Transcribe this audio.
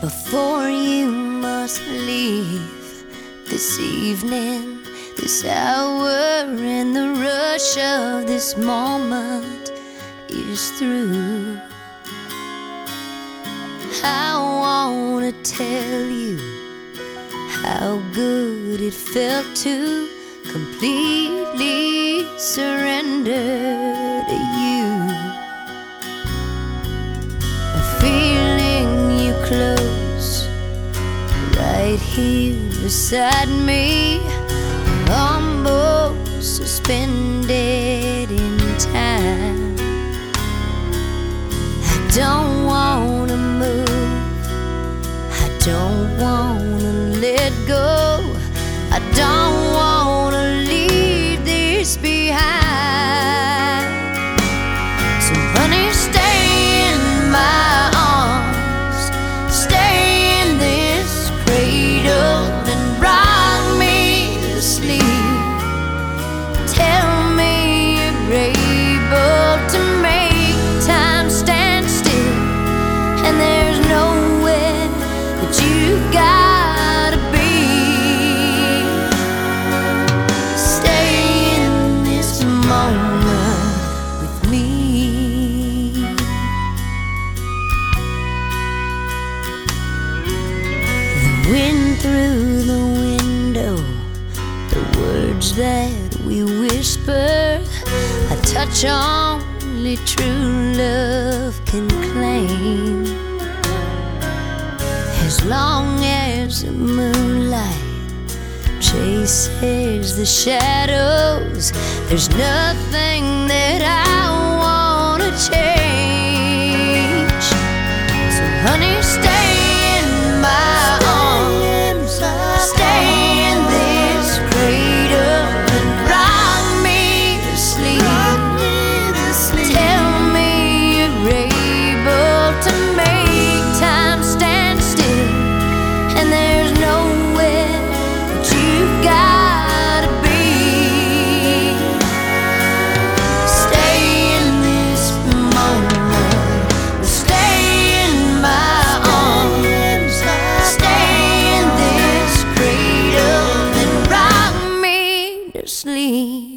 before you must leave this evening, this hour, and the rush of this moment is through. I wanna tell you how good it felt to completely surrender to you. Right here beside me, almost suspended in time. I don't wanna move, I don't wanna let go, I don't Wind through the window, the words that we whisper, a touch only true love can claim. As long as the moonlight chases the shadows. There's nothing sleep.